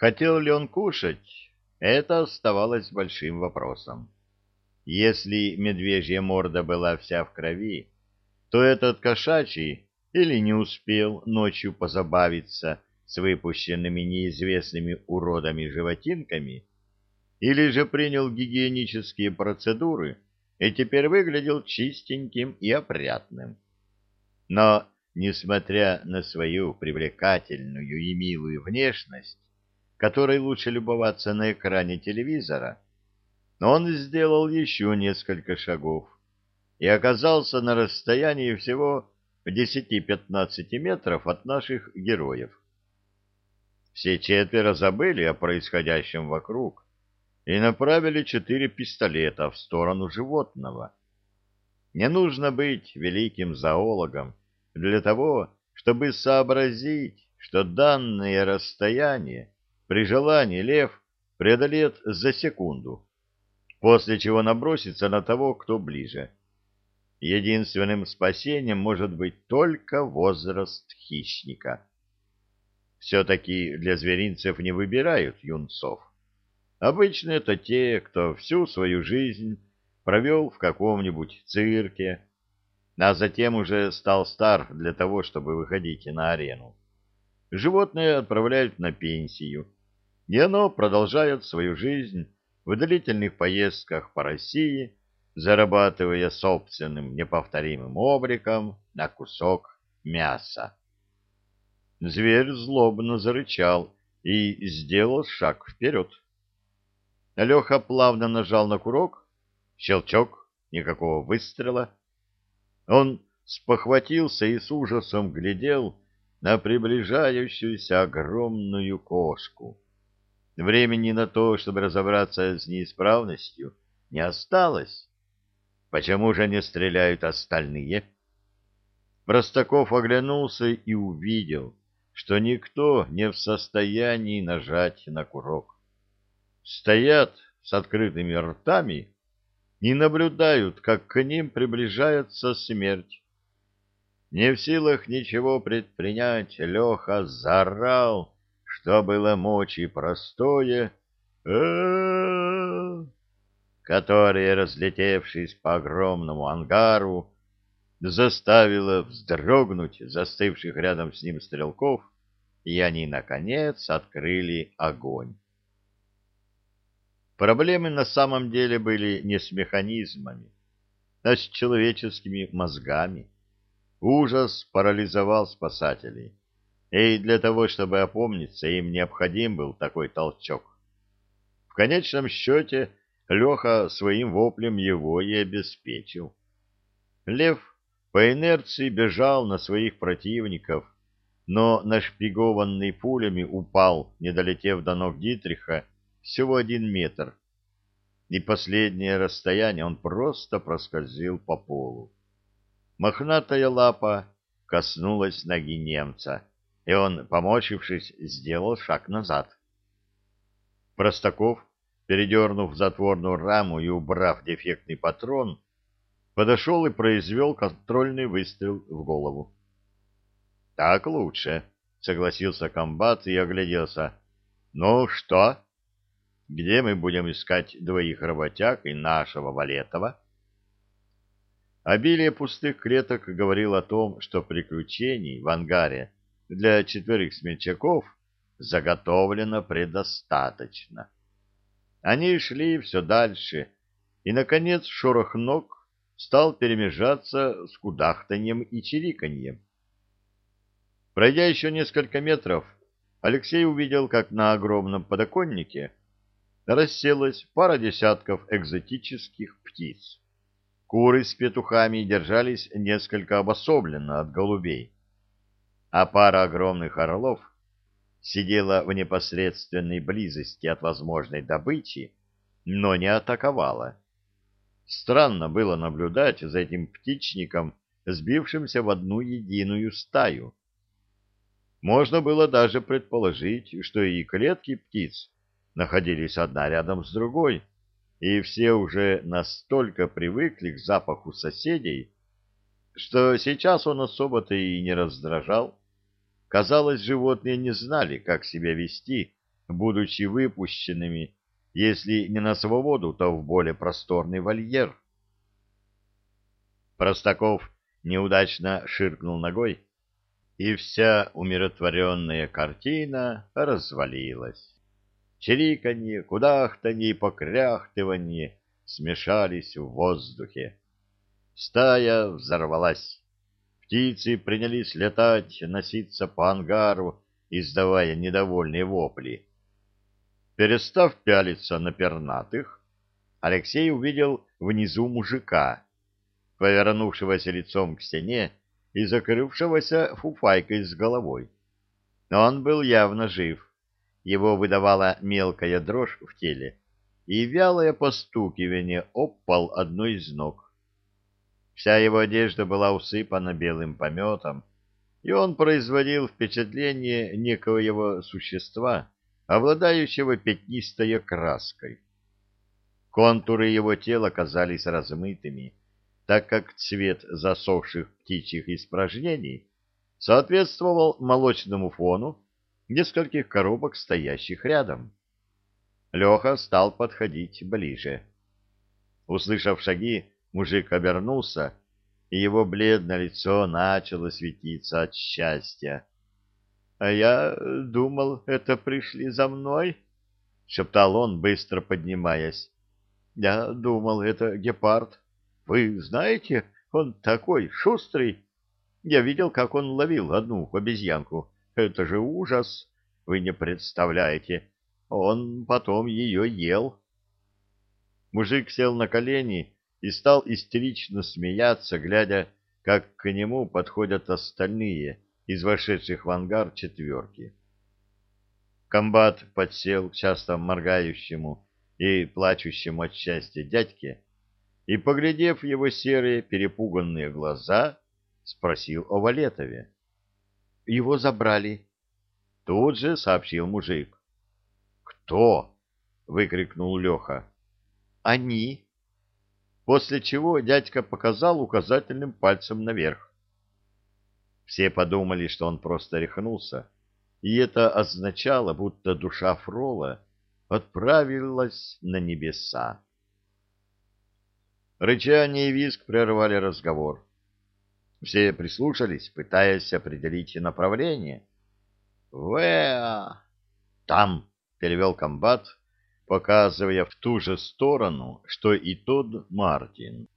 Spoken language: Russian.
Хотел ли он кушать, это оставалось большим вопросом. Если медвежья морда была вся в крови, то этот кошачий или не успел ночью позабавиться с выпущенными неизвестными уродами-животинками, или же принял гигиенические процедуры и теперь выглядел чистеньким и опрятным. Но, несмотря на свою привлекательную и милую внешность, которой лучше любоваться на экране телевизора, он сделал еще несколько шагов и оказался на расстоянии всего 10-15 метров от наших героев. Все четверо забыли о происходящем вокруг и направили четыре пистолета в сторону животного. Не нужно быть великим зоологом для того, чтобы сообразить, что данное расстояние при желании лев преодолеет за секунду, после чего набросится на того, кто ближе. Единственным спасением может быть только возраст хищника. Все-таки для зверинцев не выбирают юнцов. Обычно это те, кто всю свою жизнь провел в каком-нибудь цирке, а затем уже стал стар для того, чтобы выходить на арену. Животные отправляют на пенсию, и оно продолжает свою жизнь в длительных поездках по России, зарабатывая собственным неповторимым обреком на кусок мяса. Зверь злобно зарычал и сделал шаг вперед. Леха плавно нажал на курок. Щелчок, никакого выстрела. Он спохватился и с ужасом глядел на приближающуюся огромную кошку. Времени на то, чтобы разобраться с неисправностью, не осталось. Почему же не стреляют остальные? Простаков оглянулся и увидел, что никто не в состоянии нажать на курок. Стоят с открытыми ртами и наблюдают, как к ним приближается смерть. Не в силах ничего предпринять, Леха заорал, что было мочи простое, э которое, разлетевшись по огромному ангару, заставило вздрогнуть застывших рядом с ним стрелков и они, наконец, открыли огонь. Проблемы на самом деле были не с механизмами, а с человеческими мозгами. Ужас парализовал спасателей, и для того, чтобы опомниться, им необходим был такой толчок. В конечном счете Леха своим воплем его и обеспечил. Лев по инерции бежал на своих противников, но нашпигованный пулями упал, не долетев до ног Дитриха, всего один метр. И последнее расстояние он просто проскользил по полу. Мохнатая лапа коснулась ноги немца, и он, помочившись, сделал шаг назад. Простаков, передернув затворную раму и убрав дефектный патрон, подошел и произвел контрольный выстрел в голову. Так лучше, согласился комбат и огляделся. Ну что? Где мы будем искать двоих работяг и нашего Валетова? Обилие пустых клеток говорил о том, что приключений в ангаре для четверых смельчаков заготовлено предостаточно. Они шли все дальше, и, наконец, шорох ног стал перемежаться с кудахтаньем и чириканьем. Пройдя еще несколько метров, Алексей увидел, как на огромном подоконнике расселась пара десятков экзотических птиц. Куры с петухами держались несколько обособленно от голубей, а пара огромных орлов сидела в непосредственной близости от возможной добычи, но не атаковала. Странно было наблюдать за этим птичником, сбившимся в одну единую стаю. Можно было даже предположить, что и клетки птиц находились одна рядом с другой, и все уже настолько привыкли к запаху соседей, что сейчас он особо-то и не раздражал. Казалось, животные не знали, как себя вести будучи выпущенными, если не на свободу, то в более просторный вольер. Простаков неудачно ширкнул ногой, и вся умиротворенная картина развалилась. Чириканье, кудахтанье и покряхтыванье смешались в воздухе. Стая взорвалась. Птицы принялись летать, носиться по ангару, издавая недовольные вопли. Перестав пялиться на пернатых, Алексей увидел внизу мужика, повернувшегося лицом к стене и закрывшегося фуфайкой с головой. Но он был явно жив. Его выдавала мелкая дрожь в теле и вялое постукивание об пол одной из ног. Вся его одежда была усыпана белым пометом, и он производил впечатление некоего существа, обладающего пятнистой краской. Контуры его тела казались размытыми, так как цвет засохших птичьих испражнений соответствовал молочному фону нескольких коробок, стоящих рядом. Леха стал подходить ближе. Услышав шаги, мужик обернулся, и его бледное лицо начало светиться от счастья. — А я думал, это пришли за мной, — шептал он, быстро поднимаясь. — Я думал, это гепард. Вы знаете, он такой шустрый. Я видел, как он ловил одну обезьянку. Это же ужас. Вы не представляете. Он потом ее ел. Мужик сел на колени и стал истерично смеяться, глядя, как к нему подходят остальные из вошедших в ангар четверки. Комбат подсел к часто моргающему и плачущему от счастья дядьке и, поглядев его серые перепуганные глаза, спросил о Валетове. — Его забрали. Тут же сообщил мужик. — Кто? — выкрикнул Леха. — Они. После чего дядька показал указательным пальцем наверх. Все подумали, что он просто рехнулся, и это означало, будто душа Фрола отправилась на небеса. Рычание и визг прервали разговор. Все прислушались, пытаясь определить направление. «Вэа!» «Там!» — перевел комбат, показывая в ту же сторону, что и тот Мартин.